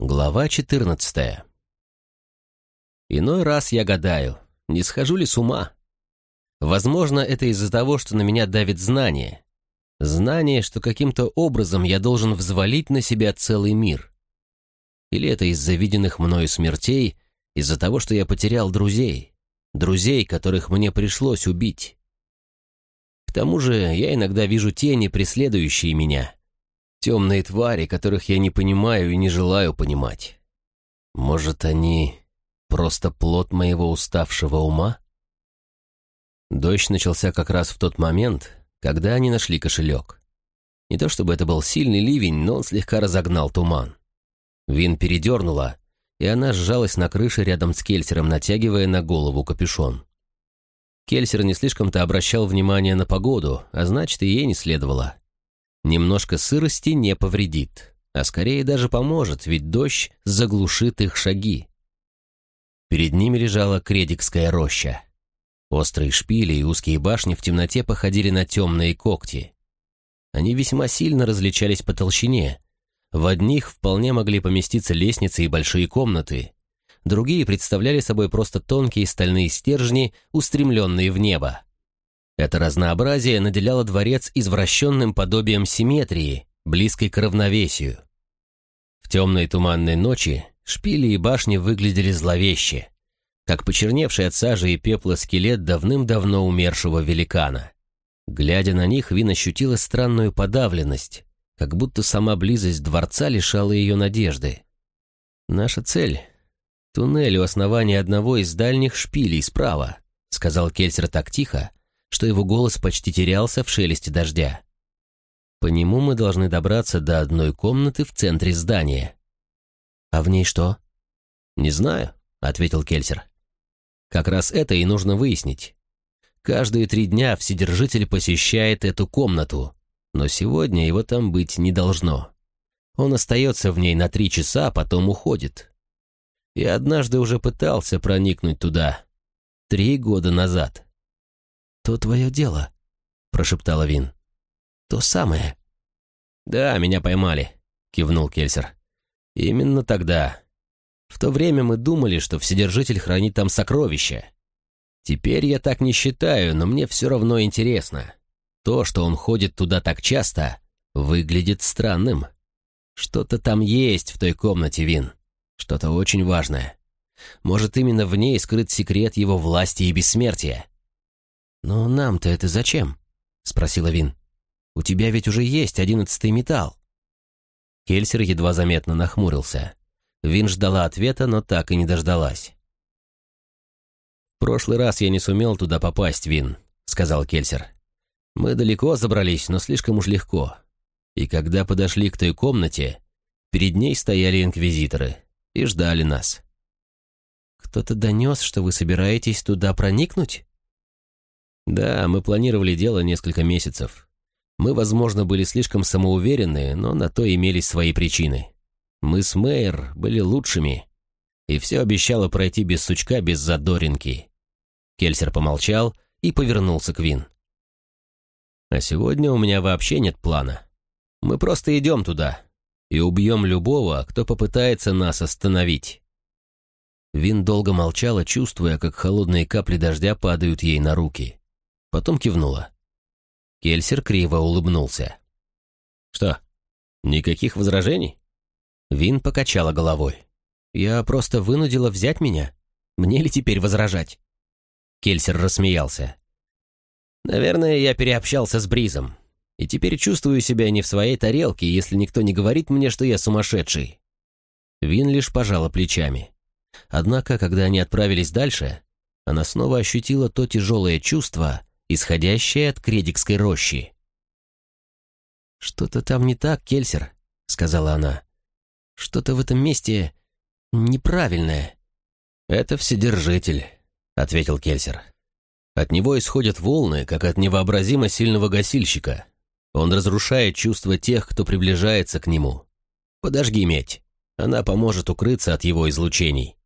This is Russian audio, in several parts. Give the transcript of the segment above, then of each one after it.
Глава 14 Иной раз я гадаю, не схожу ли с ума. Возможно, это из-за того, что на меня давит знание. Знание, что каким-то образом я должен взвалить на себя целый мир. Или это из-за виденных мною смертей, из-за того, что я потерял друзей, друзей, которых мне пришлось убить. К тому же я иногда вижу тени, преследующие меня — Темные твари, которых я не понимаю и не желаю понимать. Может, они просто плод моего уставшего ума? Дождь начался как раз в тот момент, когда они нашли кошелек. Не то чтобы это был сильный ливень, но он слегка разогнал туман. Вин передернула, и она сжалась на крыше рядом с Кельсером, натягивая на голову капюшон. Кельсер не слишком-то обращал внимание на погоду, а значит, и ей не следовало. Немножко сырости не повредит, а скорее даже поможет, ведь дождь заглушит их шаги. Перед ними лежала Кредикская роща. Острые шпили и узкие башни в темноте походили на темные когти. Они весьма сильно различались по толщине. В одних вполне могли поместиться лестницы и большие комнаты. Другие представляли собой просто тонкие стальные стержни, устремленные в небо. Это разнообразие наделяло дворец извращенным подобием симметрии, близкой к равновесию. В темной туманной ночи шпили и башни выглядели зловеще, как почерневший от сажи и пепла скелет давным-давно умершего великана. Глядя на них, Вин ощутила странную подавленность, как будто сама близость дворца лишала ее надежды. «Наша цель — туннель у основания одного из дальних шпилей справа», — сказал Кельсер так тихо, что его голос почти терялся в шелесте дождя. По нему мы должны добраться до одной комнаты в центре здания. А в ней что? Не знаю, ответил Кельсер. Как раз это и нужно выяснить. Каждые три дня Вседержитель посещает эту комнату, но сегодня его там быть не должно. Он остается в ней на три часа, а потом уходит. Я однажды уже пытался проникнуть туда. Три года назад. «То твое дело», — прошептала Вин. «То самое». «Да, меня поймали», — кивнул Кельсер. «Именно тогда. В то время мы думали, что Вседержитель хранит там сокровища. Теперь я так не считаю, но мне все равно интересно. То, что он ходит туда так часто, выглядит странным. Что-то там есть в той комнате, Вин. Что-то очень важное. Может, именно в ней скрыт секрет его власти и бессмертия. «Но нам-то это зачем?» — спросила Вин. «У тебя ведь уже есть одиннадцатый металл». Кельсер едва заметно нахмурился. Вин ждала ответа, но так и не дождалась. «В прошлый раз я не сумел туда попасть, Вин», — сказал Кельсер. «Мы далеко забрались, но слишком уж легко. И когда подошли к той комнате, перед ней стояли инквизиторы и ждали нас». «Кто-то донес, что вы собираетесь туда проникнуть?» Да, мы планировали дело несколько месяцев. Мы, возможно, были слишком самоуверенны, но на то имелись свои причины. Мы с Мэйр были лучшими, и все обещало пройти без сучка, без задоринки. Кельсер помолчал и повернулся к Вин. А сегодня у меня вообще нет плана. Мы просто идем туда и убьем любого, кто попытается нас остановить. Вин долго молчала, чувствуя, как холодные капли дождя падают ей на руки потом кивнула. Кельсер криво улыбнулся. «Что, никаких возражений?» Вин покачала головой. «Я просто вынудила взять меня. Мне ли теперь возражать?» Кельсер рассмеялся. «Наверное, я переобщался с Бризом, и теперь чувствую себя не в своей тарелке, если никто не говорит мне, что я сумасшедший». Вин лишь пожала плечами. Однако, когда они отправились дальше, она снова ощутила то тяжелое чувство, исходящее от Кредикской рощи. «Что-то там не так, Кельсер», — сказала она. «Что-то в этом месте неправильное». «Это Вседержитель», — ответил Кельсер. «От него исходят волны, как от невообразимо сильного гасильщика. Он разрушает чувства тех, кто приближается к нему. Подожги медь, она поможет укрыться от его излучений».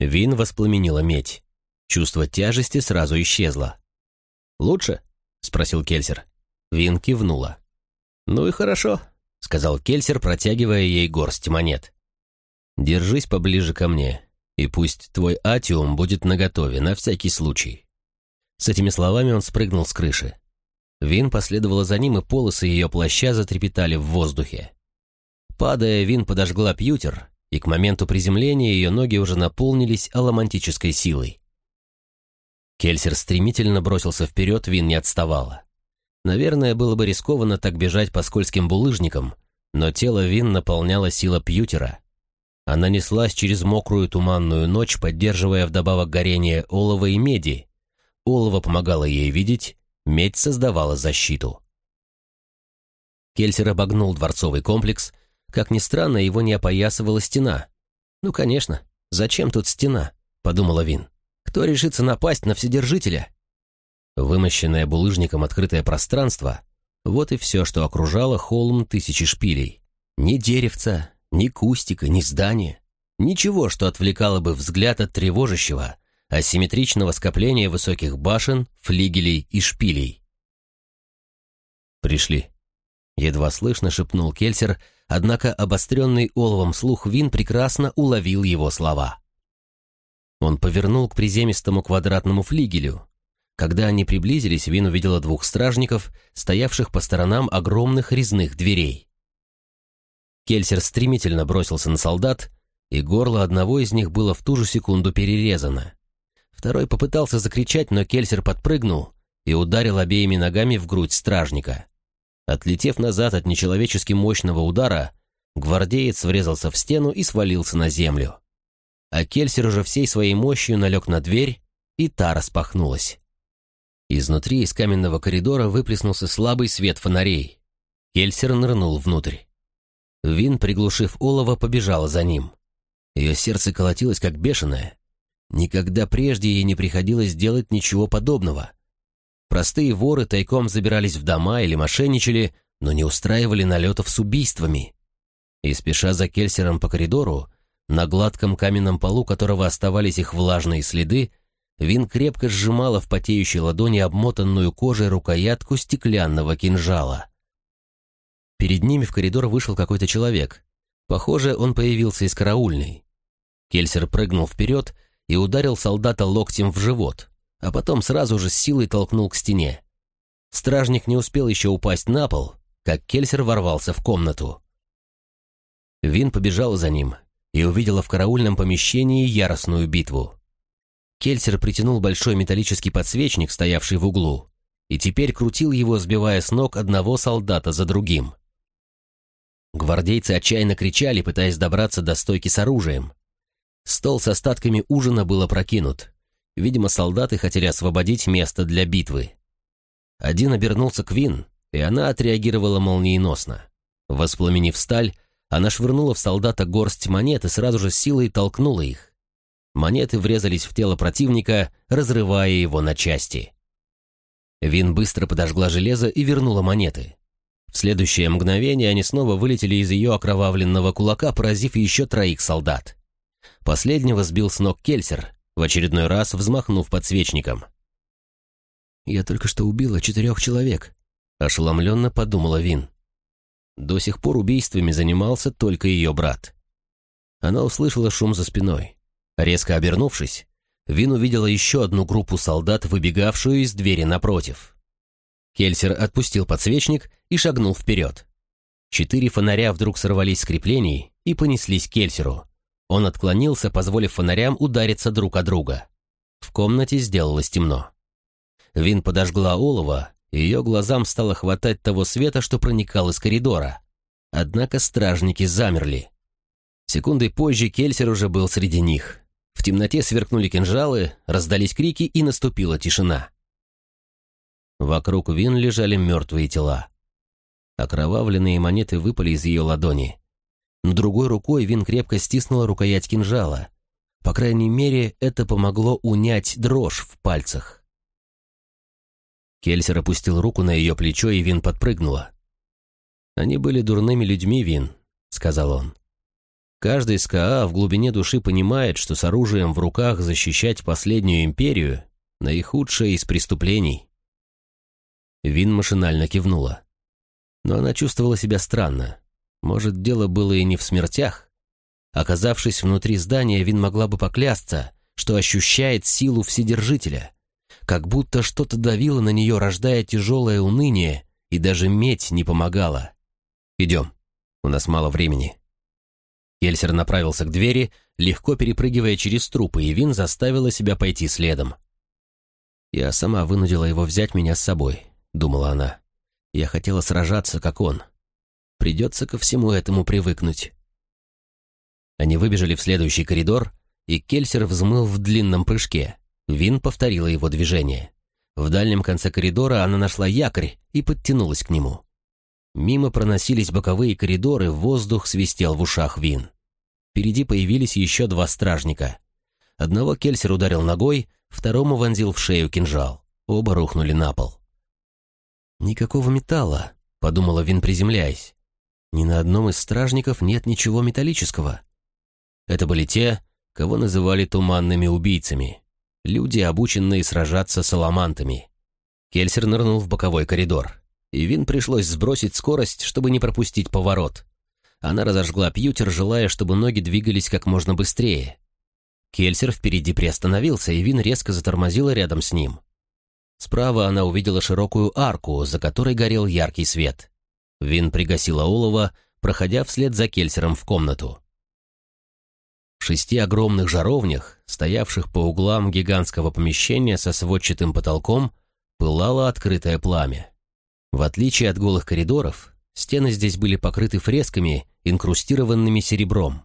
Вин воспламенила медь. Чувство тяжести сразу исчезло. «Лучше?» — спросил Кельсер. Вин кивнула. «Ну и хорошо», — сказал Кельсер, протягивая ей горсть монет. Держись поближе ко мне, и пусть твой атиум будет наготове на всякий случай». С этими словами он спрыгнул с крыши. Вин последовала за ним, и полосы ее плаща затрепетали в воздухе. Падая, Вин подожгла пьютер, и к моменту приземления ее ноги уже наполнились аламантической силой. Кельсер стремительно бросился вперед, Вин не отставала. Наверное, было бы рискованно так бежать по скользким булыжникам, но тело Вин наполняла сила пьютера. Она неслась через мокрую туманную ночь, поддерживая вдобавок горение олова и меди. Олово помогало ей видеть, медь создавала защиту. Кельсер обогнул дворцовый комплекс. Как ни странно, его не опоясывала стена. «Ну, конечно, зачем тут стена?» — подумала Вин. «Кто решится напасть на Вседержителя?» Вымощенное булыжником открытое пространство — вот и все, что окружало холм тысячи шпилей. Ни деревца, ни кустика, ни здания. Ничего, что отвлекало бы взгляд от тревожащего, асимметричного скопления высоких башен, флигелей и шпилей. «Пришли», — едва слышно шепнул Кельсер, однако обостренный оловом слух Вин прекрасно уловил его слова. Он повернул к приземистому квадратному флигелю, когда они приблизились, Вин увидела двух стражников, стоявших по сторонам огромных резных дверей. Кельсер стремительно бросился на солдат, и горло одного из них было в ту же секунду перерезано. Второй попытался закричать, но Кельсер подпрыгнул и ударил обеими ногами в грудь стражника. Отлетев назад от нечеловечески мощного удара, гвардеец врезался в стену и свалился на землю. А Кельсер уже всей своей мощью налег на дверь, и та распахнулась. Изнутри из каменного коридора выплеснулся слабый свет фонарей. Кельсер нырнул внутрь. Вин, приглушив олово, побежала за ним. Ее сердце колотилось как бешеное. Никогда прежде ей не приходилось делать ничего подобного. Простые воры тайком забирались в дома или мошенничали, но не устраивали налетов с убийствами. И спеша за Кельсером по коридору, на гладком каменном полу которого оставались их влажные следы, Вин крепко сжимала в потеющей ладони обмотанную кожей рукоятку стеклянного кинжала. Перед ними в коридор вышел какой-то человек. Похоже, он появился из караульной. Кельсер прыгнул вперед и ударил солдата локтем в живот, а потом сразу же с силой толкнул к стене. Стражник не успел еще упасть на пол, как Кельсер ворвался в комнату. Вин побежала за ним и увидела в караульном помещении яростную битву. Кельсер притянул большой металлический подсвечник, стоявший в углу, и теперь крутил его, сбивая с ног одного солдата за другим. Гвардейцы отчаянно кричали, пытаясь добраться до стойки с оружием. Стол с остатками ужина был опрокинут. Видимо, солдаты хотели освободить место для битвы. Один обернулся к Вин, и она отреагировала молниеносно. Воспламенив сталь, она швырнула в солдата горсть монет и сразу же силой толкнула их. Монеты врезались в тело противника, разрывая его на части. Вин быстро подожгла железо и вернула монеты. В следующее мгновение они снова вылетели из ее окровавленного кулака, поразив еще троих солдат. Последнего сбил с ног Кельсер, в очередной раз взмахнув подсвечником. «Я только что убила четырех человек», — ошеломленно подумала Вин. До сих пор убийствами занимался только ее брат. Она услышала шум за спиной. Резко обернувшись, Вин увидела еще одну группу солдат, выбегавшую из двери напротив. Кельсер отпустил подсвечник и шагнул вперед. Четыре фонаря вдруг сорвались с креплений и понеслись к Кельсеру. Он отклонился, позволив фонарям удариться друг о друга. В комнате сделалось темно. Вин подожгла олово, ее глазам стало хватать того света, что проникал из коридора. Однако стражники замерли. Секундой позже Кельсер уже был среди них. В темноте сверкнули кинжалы, раздались крики и наступила тишина. Вокруг Вин лежали мертвые тела. Окровавленные монеты выпали из ее ладони. Другой рукой Вин крепко стиснула рукоять кинжала. По крайней мере, это помогло унять дрожь в пальцах. Кельсер опустил руку на ее плечо, и Вин подпрыгнула. «Они были дурными людьми, Вин», — сказал он. Каждый СКА в глубине души понимает, что с оружием в руках защищать последнюю империю — наихудшее из преступлений. Вин машинально кивнула. Но она чувствовала себя странно. Может, дело было и не в смертях? Оказавшись внутри здания, Вин могла бы поклясться, что ощущает силу Вседержителя, как будто что-то давило на нее, рождая тяжелое уныние, и даже медь не помогала. «Идем, у нас мало времени». Кельсер направился к двери, легко перепрыгивая через трупы, и Вин заставила себя пойти следом. «Я сама вынудила его взять меня с собой», — думала она. «Я хотела сражаться, как он. Придется ко всему этому привыкнуть». Они выбежали в следующий коридор, и Кельсер взмыл в длинном прыжке. Вин повторила его движение. В дальнем конце коридора она нашла якорь и подтянулась к нему. Мимо проносились боковые коридоры, воздух свистел в ушах Вин. Впереди появились еще два стражника. Одного Кельсер ударил ногой, второму вонзил в шею кинжал. Оба рухнули на пол. «Никакого металла», — подумала Вин, приземляясь. «Ни на одном из стражников нет ничего металлического». Это были те, кого называли туманными убийцами. Люди, обученные сражаться с аламантами. Кельсер нырнул в боковой коридор, и Вин пришлось сбросить скорость, чтобы не пропустить поворот. Она разожгла пьютер, желая, чтобы ноги двигались как можно быстрее. Кельсер впереди приостановился, и Вин резко затормозила рядом с ним. Справа она увидела широкую арку, за которой горел яркий свет. Вин пригасила олово, проходя вслед за Кельсером в комнату. В шести огромных жаровнях, стоявших по углам гигантского помещения со сводчатым потолком, пылало открытое пламя. В отличие от голых коридоров, стены здесь были покрыты фресками, инкрустированными серебром.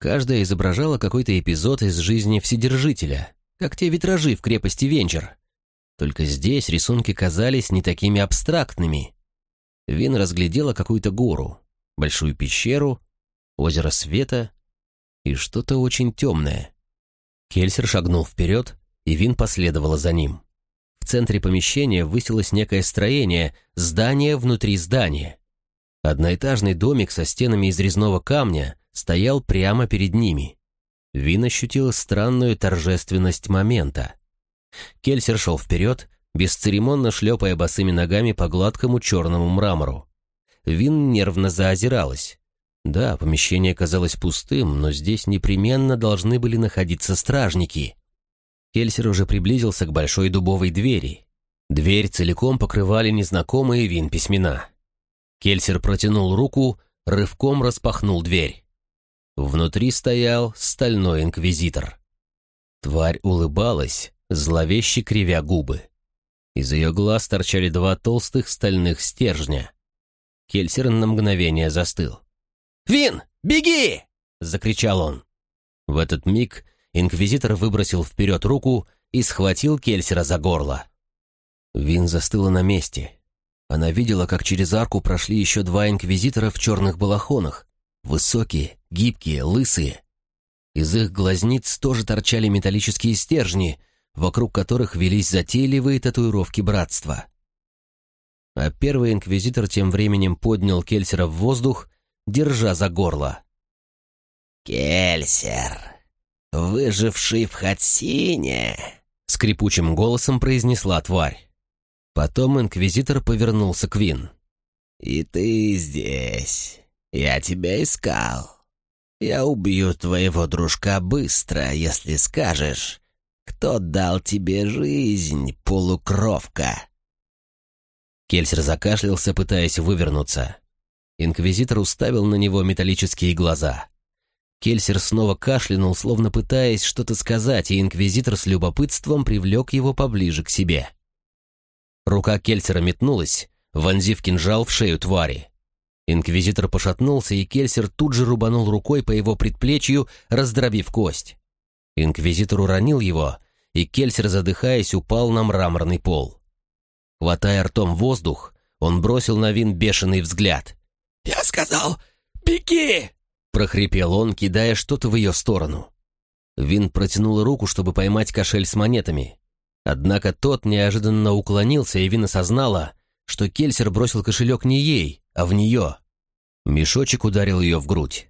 Каждая изображала какой-то эпизод из жизни Вседержителя, как те витражи в крепости Венчер. Только здесь рисунки казались не такими абстрактными. Вин разглядела какую-то гору, большую пещеру, озеро света и что-то очень темное. Кельсер шагнул вперед, и Вин последовала за ним. В центре помещения высилось некое строение, здание внутри здания. Одноэтажный домик со стенами из резного камня стоял прямо перед ними. Вин ощутила странную торжественность момента. Кельсер шел вперед, бесцеремонно шлепая босыми ногами по гладкому черному мрамору. Вин нервно заозиралась. Да, помещение казалось пустым, но здесь непременно должны были находиться стражники. Кельсер уже приблизился к большой дубовой двери. Дверь целиком покрывали незнакомые вин письмена. Кельсер протянул руку, рывком распахнул дверь. Внутри стоял стальной инквизитор. Тварь улыбалась, зловеще кривя губы. Из ее глаз торчали два толстых стальных стержня. Кельсер на мгновение застыл. «Вин, беги!» — закричал он. В этот миг инквизитор выбросил вперед руку и схватил Кельсера за горло. Вин застыла на месте. Она видела, как через арку прошли еще два инквизитора в черных балахонах. Высокие, гибкие, лысые. Из их глазниц тоже торчали металлические стержни, вокруг которых велись затейливые татуировки братства. А первый инквизитор тем временем поднял Кельсера в воздух держа за горло. «Кельсер, выживший в Хатсине!» — скрипучим голосом произнесла тварь. Потом инквизитор повернулся к Вин. «И ты здесь. Я тебя искал. Я убью твоего дружка быстро, если скажешь, кто дал тебе жизнь, полукровка». Кельсер закашлялся, пытаясь вывернуться. Инквизитор уставил на него металлические глаза. Кельсер снова кашлянул, словно пытаясь что-то сказать, и инквизитор с любопытством привлек его поближе к себе. Рука Кельсера метнулась, вонзив кинжал в шею твари. Инквизитор пошатнулся, и Кельсер тут же рубанул рукой по его предплечью, раздробив кость. Инквизитор уронил его, и Кельсер, задыхаясь, упал на мраморный пол. Хватая ртом воздух, он бросил на Вин бешеный взгляд. «Я сказал, беги!» — прохрипел он, кидая что-то в ее сторону. Вин протянул руку, чтобы поймать кошель с монетами. Однако тот неожиданно уклонился, и Вин осознала, что Кельсер бросил кошелек не ей, а в нее. Мешочек ударил ее в грудь.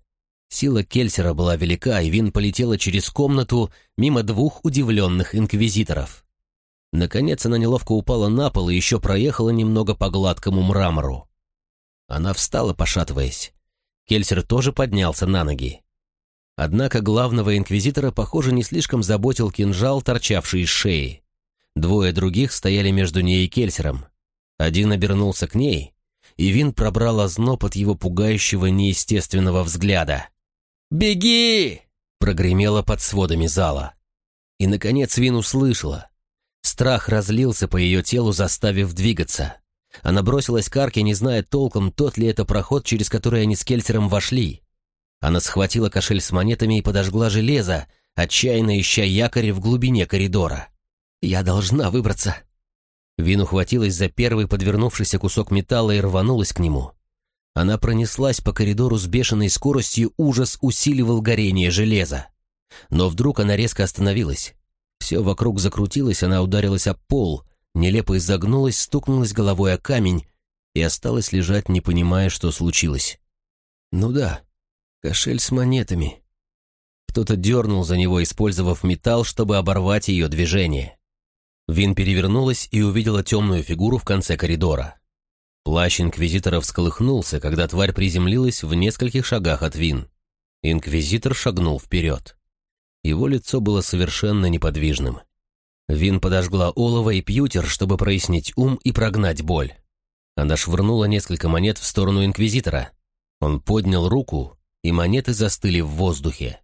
Сила Кельсера была велика, и Вин полетела через комнату мимо двух удивленных инквизиторов. Наконец она неловко упала на пол и еще проехала немного по гладкому мрамору. Она встала, пошатываясь. Кельсер тоже поднялся на ноги. Однако главного инквизитора, похоже, не слишком заботил кинжал, торчавший из шеи. Двое других стояли между ней и Кельсером. Один обернулся к ней, и Вин пробрал озноб от его пугающего неестественного взгляда. «Беги!» — прогремело под сводами зала. И, наконец, Вин услышала. Страх разлился по ее телу, заставив двигаться. Она бросилась к арке, не зная толком, тот ли это проход, через который они с Кельсером вошли. Она схватила кошель с монетами и подожгла железо, отчаянно ища якорь в глубине коридора. «Я должна выбраться!» Вин ухватилась за первый подвернувшийся кусок металла и рванулась к нему. Она пронеслась по коридору с бешеной скоростью, ужас усиливал горение железа. Но вдруг она резко остановилась. Все вокруг закрутилось, она ударилась об пол, нелепо изогнулась, стукнулась головой о камень и осталась лежать, не понимая, что случилось. Ну да, кошель с монетами. Кто-то дернул за него, использовав металл, чтобы оборвать ее движение. Вин перевернулась и увидела темную фигуру в конце коридора. Плащ инквизитора всколыхнулся, когда тварь приземлилась в нескольких шагах от Вин. Инквизитор шагнул вперед. Его лицо было совершенно неподвижным. Вин подожгла олово и пьютер, чтобы прояснить ум и прогнать боль. Она швырнула несколько монет в сторону инквизитора. Он поднял руку, и монеты застыли в воздухе.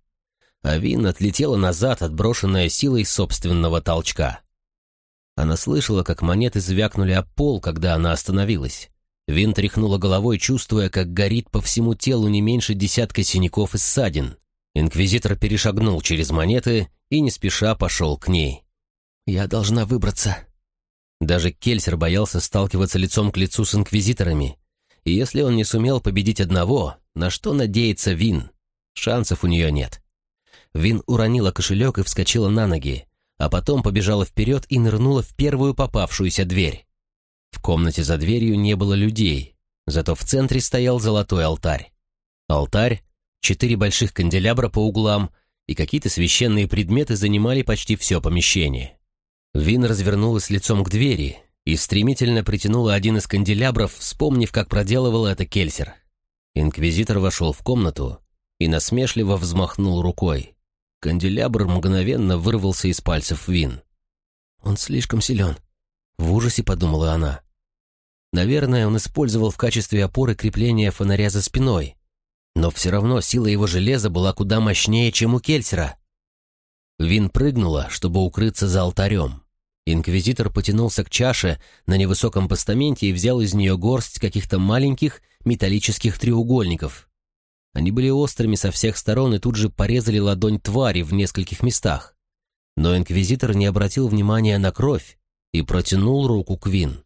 А Вин отлетела назад, отброшенная силой собственного толчка. Она слышала, как монеты звякнули о пол, когда она остановилась. Вин тряхнула головой, чувствуя, как горит по всему телу не меньше десятка синяков и ссадин. Инквизитор перешагнул через монеты и не спеша пошел к ней. «Я должна выбраться». Даже Кельсер боялся сталкиваться лицом к лицу с инквизиторами. И если он не сумел победить одного, на что надеется Вин? Шансов у нее нет. Вин уронила кошелек и вскочила на ноги а потом побежала вперед и нырнула в первую попавшуюся дверь. В комнате за дверью не было людей, зато в центре стоял золотой алтарь. Алтарь, четыре больших канделябра по углам и какие-то священные предметы занимали почти все помещение. Вин развернулась лицом к двери и стремительно притянула один из канделябров, вспомнив, как проделывал это Кельсер. Инквизитор вошел в комнату и насмешливо взмахнул рукой. Канделябр мгновенно вырвался из пальцев Вин. «Он слишком силен», — в ужасе подумала она. Наверное, он использовал в качестве опоры крепления фонаря за спиной, но все равно сила его железа была куда мощнее, чем у Кельсера. Вин прыгнула, чтобы укрыться за алтарем. Инквизитор потянулся к чаше на невысоком постаменте и взял из нее горсть каких-то маленьких металлических треугольников. Они были острыми со всех сторон и тут же порезали ладонь твари в нескольких местах. Но инквизитор не обратил внимания на кровь и протянул руку к Вин.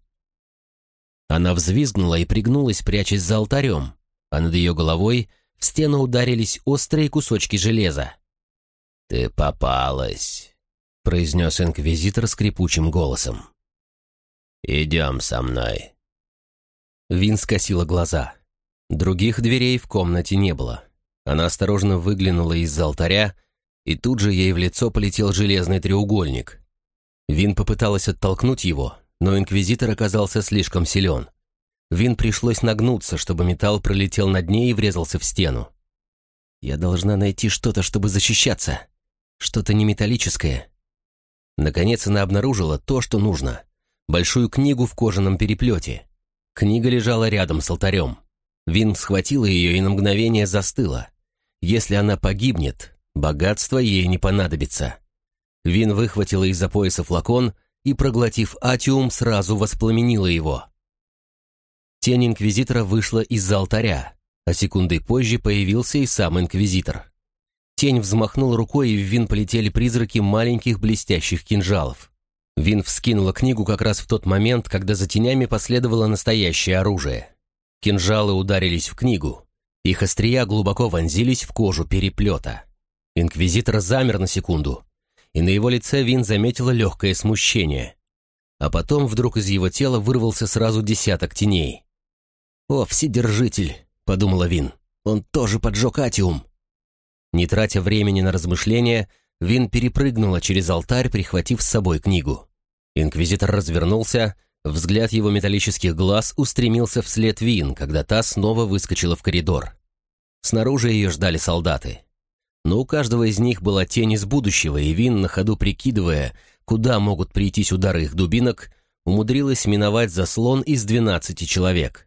Она взвизгнула и пригнулась, прячась за алтарем, а над ее головой в стену ударились острые кусочки железа. «Ты попалась», — произнес инквизитор скрипучим голосом. «Идем со мной». Вин скосила глаза. Других дверей в комнате не было. Она осторожно выглянула из-за алтаря, и тут же ей в лицо полетел железный треугольник. Вин попыталась оттолкнуть его, но инквизитор оказался слишком силен. Вин пришлось нагнуться, чтобы металл пролетел над ней и врезался в стену. «Я должна найти что-то, чтобы защищаться. Что-то неметаллическое». Наконец она обнаружила то, что нужно. Большую книгу в кожаном переплете. Книга лежала рядом с алтарем. Вин схватила ее и на мгновение застыла. Если она погибнет, богатство ей не понадобится. Вин выхватила из-за пояса флакон и, проглотив атиум, сразу воспламенила его. Тень инквизитора вышла из-за алтаря, а секундой позже появился и сам инквизитор. Тень взмахнул рукой, и в Вин полетели призраки маленьких блестящих кинжалов. Вин вскинула книгу как раз в тот момент, когда за тенями последовало настоящее оружие. Кинжалы ударились в книгу. Их острия глубоко вонзились в кожу переплета. Инквизитор замер на секунду, и на его лице Вин заметила легкое смущение. А потом вдруг из его тела вырвался сразу десяток теней. «О, Вседержитель!» — подумала Вин. «Он тоже поджег Атиум!» Не тратя времени на размышления, Вин перепрыгнула через алтарь, прихватив с собой книгу. Инквизитор развернулся — Взгляд его металлических глаз устремился вслед Вин, когда та снова выскочила в коридор. Снаружи ее ждали солдаты. Но у каждого из них была тень из будущего, и Вин, на ходу прикидывая, куда могут прийтись удары их дубинок, умудрилась миновать заслон из двенадцати человек.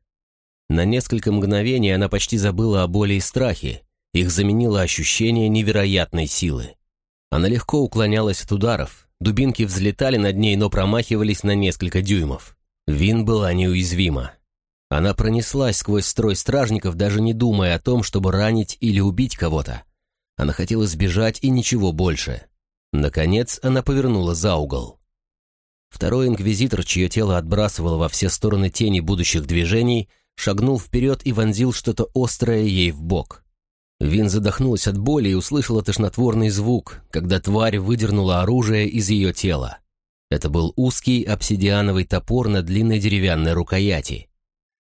На несколько мгновений она почти забыла о боли и страхе, их заменило ощущение невероятной силы. Она легко уклонялась от ударов, дубинки взлетали над ней, но промахивались на несколько дюймов. Вин была неуязвима. Она пронеслась сквозь строй стражников, даже не думая о том, чтобы ранить или убить кого-то. Она хотела сбежать и ничего больше. Наконец она повернула за угол. Второй инквизитор, чье тело отбрасывало во все стороны тени будущих движений, шагнул вперед и вонзил что-то острое ей в бок. Вин задохнулась от боли и услышала тошнотворный звук, когда тварь выдернула оружие из ее тела. Это был узкий обсидиановый топор на длинной деревянной рукояти.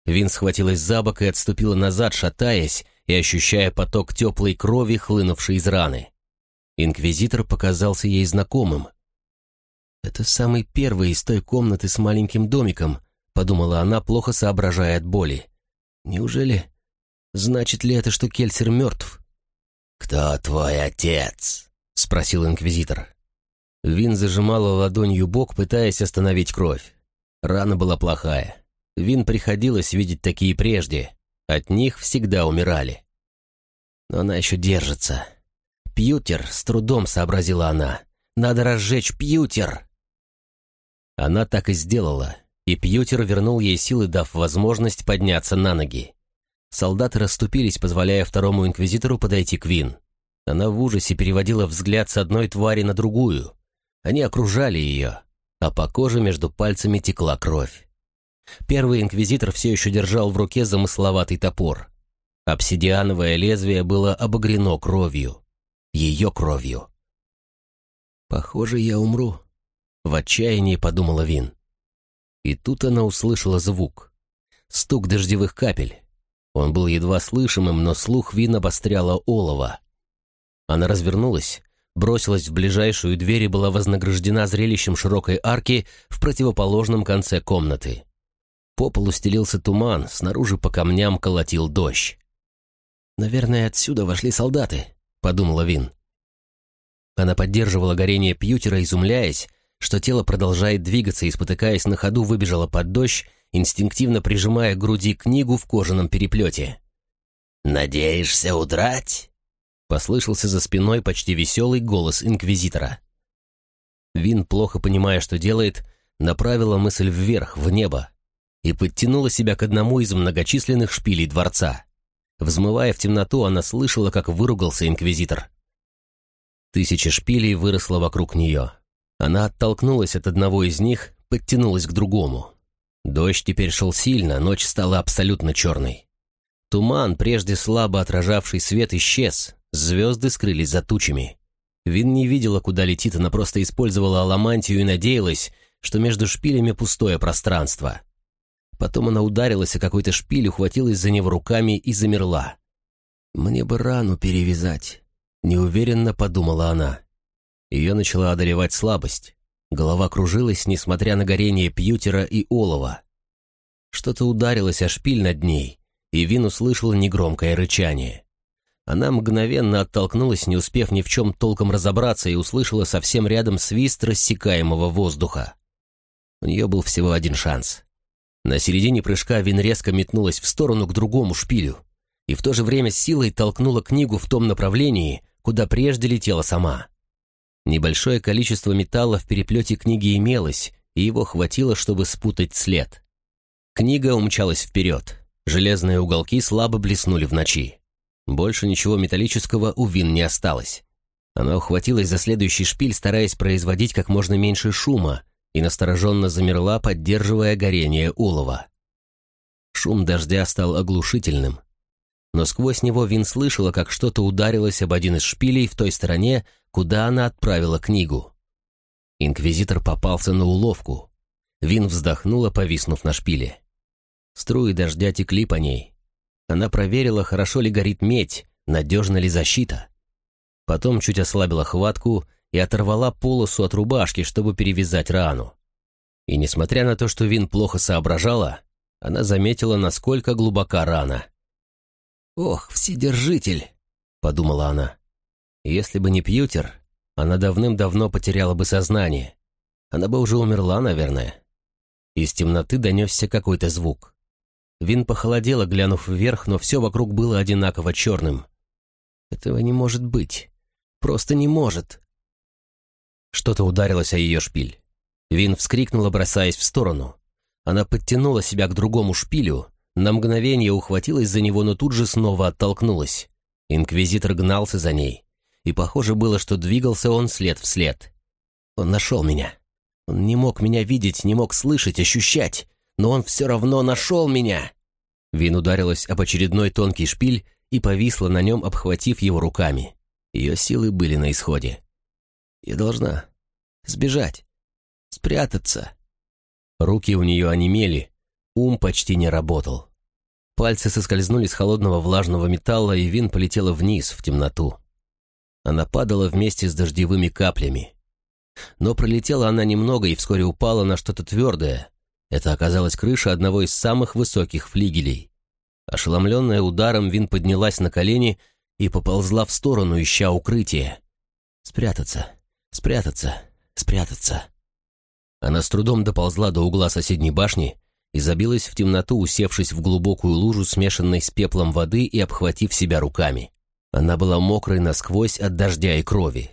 Вин схватилась за бок и отступила назад, шатаясь и ощущая поток теплой крови, хлынувшей из раны. Инквизитор показался ей знакомым. «Это самый первый из той комнаты с маленьким домиком», — подумала она, плохо соображая от боли. «Неужели... Значит ли это, что Кельсер мертв?» «Кто твой отец?» — спросил инквизитор. Вин зажимала ладонью бок, пытаясь остановить кровь. Рана была плохая. Вин приходилось видеть такие прежде. От них всегда умирали. Но она еще держится. «Пьютер!» — с трудом сообразила она. «Надо разжечь пьютер!» Она так и сделала, и пьютер вернул ей силы, дав возможность подняться на ноги. Солдаты расступились, позволяя второму инквизитору подойти к Вин. Она в ужасе переводила взгляд с одной твари на другую. Они окружали ее, а по коже между пальцами текла кровь. Первый инквизитор все еще держал в руке замысловатый топор. Обсидиановое лезвие было обогрено кровью. Ее кровью. «Похоже, я умру», — в отчаянии подумала Вин. И тут она услышала звук. Стук дождевых капель. Он был едва слышимым, но слух Вин обостряла олово. Она развернулась, бросилась в ближайшую дверь и была вознаграждена зрелищем широкой арки в противоположном конце комнаты. По полу стелился туман, снаружи по камням колотил дождь. «Наверное, отсюда вошли солдаты», — подумала Вин. Она поддерживала горение пьютера, изумляясь, что тело продолжает двигаться и, спотыкаясь на ходу, выбежала под дождь, инстинктивно прижимая к груди книгу в кожаном переплете. «Надеешься удрать?» — послышался за спиной почти веселый голос инквизитора. Вин, плохо понимая, что делает, направила мысль вверх, в небо, и подтянула себя к одному из многочисленных шпилей дворца. Взмывая в темноту, она слышала, как выругался инквизитор. Тысяча шпилей выросла вокруг нее. Она оттолкнулась от одного из них, подтянулась к другому. Дождь теперь шел сильно, ночь стала абсолютно черной. Туман, прежде слабо отражавший свет, исчез, звезды скрылись за тучами. Вин не видела, куда летит, она просто использовала аламантию и надеялась, что между шпилями пустое пространство. Потом она ударилась о какой-то шпиль, ухватилась за него руками и замерла. «Мне бы рану перевязать», — неуверенно подумала она. Ее начала одолевать слабость. Голова кружилась, несмотря на горение пьютера и олова. Что-то ударилось о шпиль над ней, и Вин услышала негромкое рычание. Она мгновенно оттолкнулась, не успев ни в чем толком разобраться, и услышала совсем рядом свист рассекаемого воздуха. У нее был всего один шанс. На середине прыжка Вин резко метнулась в сторону к другому шпилю и в то же время силой толкнула книгу в том направлении, куда прежде летела сама. Небольшое количество металла в переплете книги имелось, и его хватило, чтобы спутать след. Книга умчалась вперед. Железные уголки слабо блеснули в ночи. Больше ничего металлического у Вин не осталось. Она ухватилась за следующий шпиль, стараясь производить как можно меньше шума, и настороженно замерла, поддерживая горение улова. Шум дождя стал оглушительным, но сквозь него Вин слышала, как что-то ударилось об один из шпилей в той стороне, куда она отправила книгу. Инквизитор попался на уловку. Вин вздохнула, повиснув на шпиле. Струи дождя текли по ней. Она проверила, хорошо ли горит медь, надежна ли защита. Потом чуть ослабила хватку и оторвала полосу от рубашки, чтобы перевязать рану. И несмотря на то, что Вин плохо соображала, она заметила, насколько глубока рана. «Ох, вседержитель!» — подумала она. Если бы не Пьютер, она давным-давно потеряла бы сознание. Она бы уже умерла, наверное. Из темноты донесся какой-то звук. Вин похолодела, глянув вверх, но все вокруг было одинаково черным. Этого не может быть. Просто не может. Что-то ударилось о ее шпиль. Вин вскрикнула, бросаясь в сторону. Она подтянула себя к другому шпилю, на мгновение ухватилась за него, но тут же снова оттолкнулась. Инквизитор гнался за ней, и похоже было, что двигался он след в след. Он нашел меня. Он не мог меня видеть, не мог слышать, ощущать, но он все равно нашел меня. Вин ударилась об очередной тонкий шпиль и повисла на нем, обхватив его руками. Ее силы были на исходе. Я должна сбежать, спрятаться. Руки у нее онемели, ум почти не работал. Пальцы соскользнули с холодного влажного металла, и Вин полетела вниз, в темноту. Она падала вместе с дождевыми каплями. Но пролетела она немного и вскоре упала на что-то твердое. Это оказалась крыша одного из самых высоких флигелей. Ошеломленная ударом, Вин поднялась на колени и поползла в сторону, ища укрытие. Спрятаться, спрятаться, спрятаться. Она с трудом доползла до угла соседней башни и забилась в темноту, усевшись в глубокую лужу, смешанной с пеплом воды и обхватив себя руками. Она была мокрой насквозь от дождя и крови.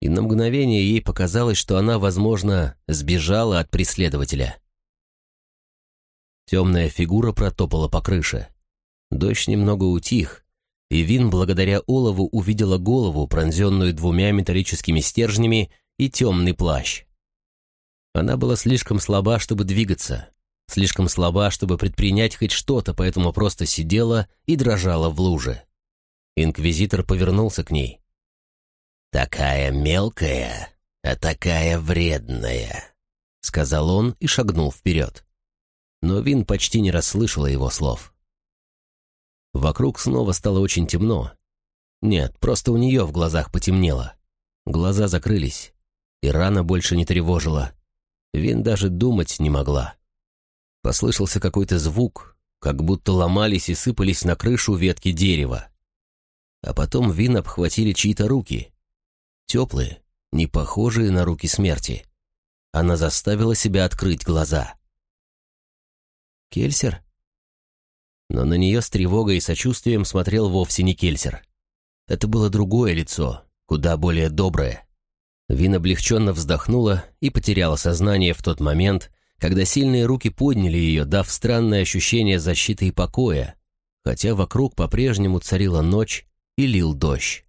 И на мгновение ей показалось, что она, возможно, сбежала от преследователя. Темная фигура протопала по крыше. Дождь немного утих, и Вин, благодаря Олову, увидела голову, пронзенную двумя металлическими стержнями, и темный плащ. Она была слишком слаба, чтобы двигаться, слишком слаба, чтобы предпринять хоть что-то, поэтому просто сидела и дрожала в луже. Инквизитор повернулся к ней. «Такая мелкая, а такая вредная», — сказал он и шагнул вперед. Но Вин почти не расслышала его слов. Вокруг снова стало очень темно. Нет, просто у нее в глазах потемнело. Глаза закрылись, и рана больше не тревожила. Вин даже думать не могла. Послышался какой-то звук, как будто ломались и сыпались на крышу ветки дерева. А потом Вин обхватили чьи-то руки. Теплые, не похожие на руки смерти. Она заставила себя открыть глаза. «Кельсер?» Но на нее с тревогой и сочувствием смотрел вовсе не Кельсер. Это было другое лицо, куда более доброе. Вин облегченно вздохнула и потеряла сознание в тот момент, когда сильные руки подняли ее, дав странное ощущение защиты и покоя, хотя вокруг по-прежнему царила ночь и лил дождь.